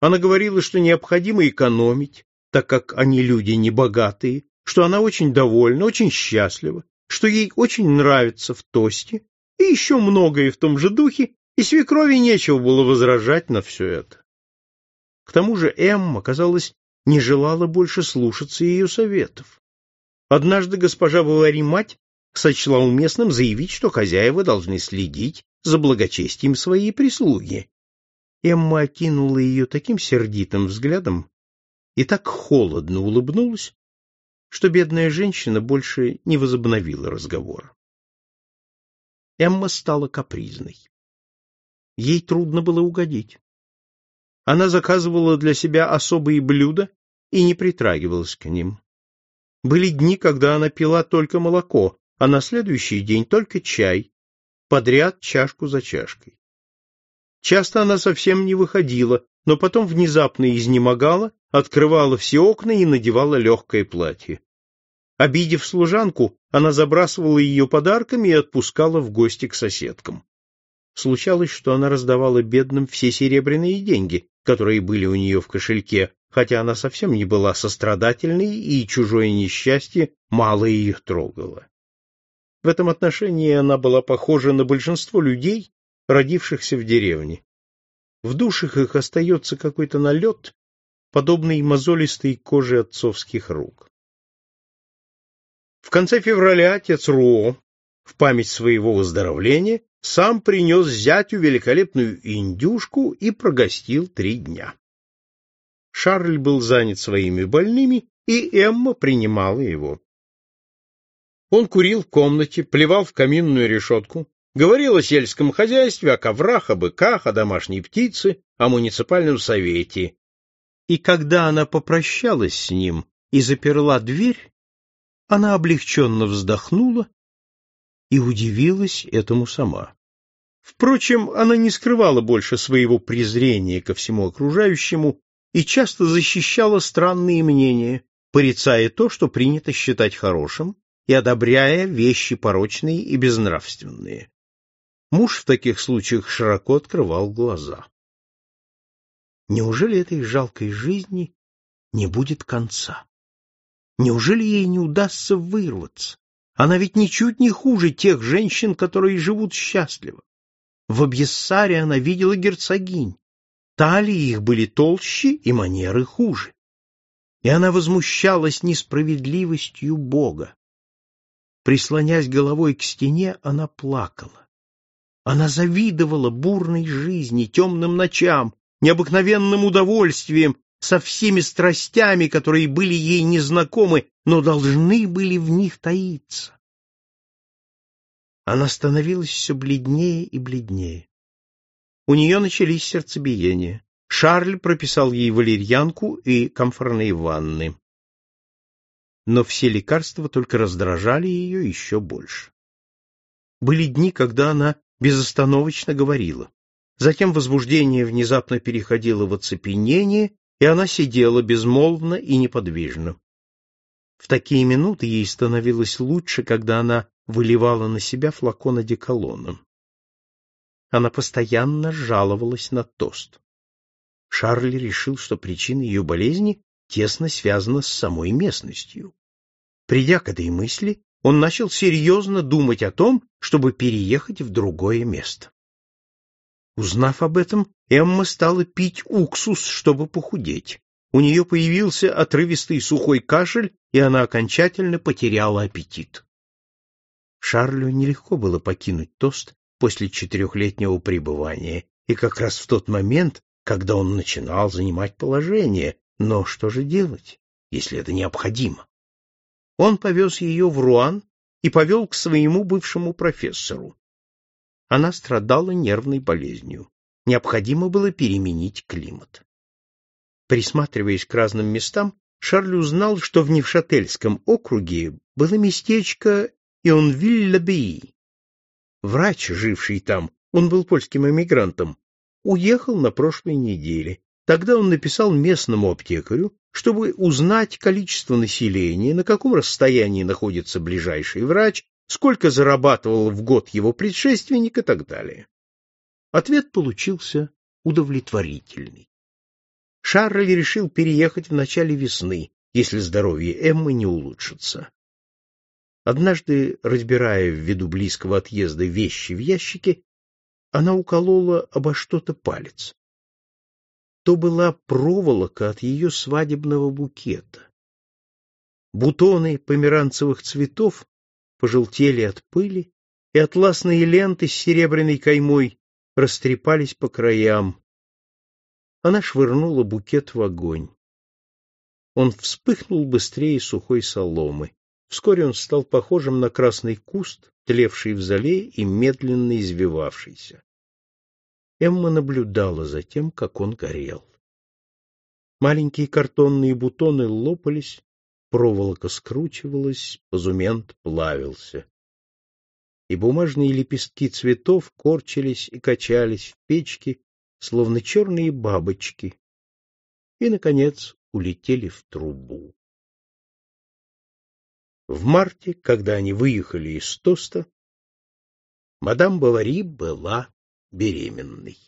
Она говорила, что необходимо экономить, так как они люди небогатые, что она очень довольна, очень счастлива, что ей очень нравится в тосте, и еще многое в том же духе, и свекрови нечего было возражать на все это. К тому же Эмма, казалось, не желала больше слушаться ее советов. Однажды госпожа Бавари-мать сочла уместным заявить, что хозяева должны следить за благочестием своей прислуги. Эмма окинула ее таким сердитым взглядом и так холодно улыбнулась, что бедная женщина больше не возобновила разговор. Эмма стала капризной. Ей трудно было угодить. Она заказывала для себя особые блюда и не притрагивалась к ним. Были дни, когда она пила только молоко, а на следующий день только чай, подряд чашку за чашкой. Часто она совсем не выходила, но потом внезапно изнемогала открывала все окна и надевала легкое платье. Обидев служанку, она забрасывала ее подарками и отпускала в гости к соседкам. Случалось, что она раздавала бедным все серебряные деньги, которые были у нее в кошельке, хотя она совсем не была сострадательной и чужое несчастье мало их трогало. В этом отношении она была похожа на большинство людей, родившихся в деревне. В душах их остается какой-то налет, подобный мозолистой коже отцовских рук. В конце февраля отец Руо, в память своего выздоровления, сам принес зятю великолепную индюшку и прогостил три дня. Шарль был занят своими больными, и Эмма принимала его. Он курил в комнате, плевал в каминную решетку, говорил о сельском хозяйстве, о коврах, о быках, о домашней птице, о муниципальном совете. И когда она попрощалась с ним и заперла дверь, она облегченно вздохнула и удивилась этому сама. Впрочем, она не скрывала больше своего презрения ко всему окружающему и часто защищала странные мнения, порицая то, что принято считать хорошим, и одобряя вещи порочные и безнравственные. Муж в таких случаях широко открывал глаза. Неужели этой жалкой жизни не будет конца? Неужели ей не удастся вырваться? Она ведь ничуть не хуже тех женщин, которые живут счастливо. В Объессаре она видела герцогинь. Талии их были толще и манеры хуже. И она возмущалась несправедливостью Бога. Прислонясь головой к стене, она плакала. Она завидовала бурной жизни, темным ночам, необыкновенным удовольствием, со всеми страстями, которые были ей незнакомы, но должны были в них таиться. Она становилась все бледнее и бледнее. У нее начались сердцебиения. Шарль прописал ей валерьянку и комфорные ванны. Но все лекарства только раздражали ее еще больше. Были дни, когда она безостановочно говорила. Затем возбуждение внезапно переходило в оцепенение, и она сидела безмолвно и неподвижно. В такие минуты ей становилось лучше, когда она выливала на себя флакон одеколоном. Она постоянно жаловалась на тост. Шарль решил, что причина ее болезни тесно связана с самой местностью. Придя к этой мысли, он начал серьезно думать о том, чтобы переехать в другое место. Узнав об этом, Эмма стала пить уксус, чтобы похудеть. У нее появился отрывистый сухой кашель, и она окончательно потеряла аппетит. Шарлю нелегко было покинуть тост после четырехлетнего пребывания, и как раз в тот момент, когда он начинал занимать положение. Но что же делать, если это необходимо? Он повез ее в Руан и повел к своему бывшему профессору. Она страдала нервной болезнью. Необходимо было переменить климат. Присматриваясь к разным местам, Шарль узнал, что в Невшательском округе было местечко Ионвиль-Лабии. Врач, живший там, он был польским эмигрантом, уехал на прошлой неделе. Тогда он написал местному аптекарю, чтобы узнать количество населения, на каком расстоянии находится ближайший врач, сколько зарабатывал в год его предшественник и так далее. Ответ получился удовлетворительный. Шарль решил переехать в начале весны, если здоровье Эммы не улучшится. Однажды, разбирая ввиду близкого отъезда вещи в ящике, она уколола обо что-то палец то была проволока от ее свадебного букета. Бутоны померанцевых цветов пожелтели от пыли, и атласные ленты с серебряной каймой растрепались по краям. Она швырнула букет в огонь. Он вспыхнул быстрее сухой соломы. Вскоре он стал похожим на красный куст, тлевший в зале и медленно извивавшийся. Эмма наблюдала за тем, как он горел. Маленькие картонные бутоны лопались, проволока скручивалась, позумент плавился. И бумажные лепестки цветов корчились и качались в печке, словно черные бабочки, и, наконец, улетели в трубу. В марте, когда они выехали из Тоста, мадам Бавари была беременной.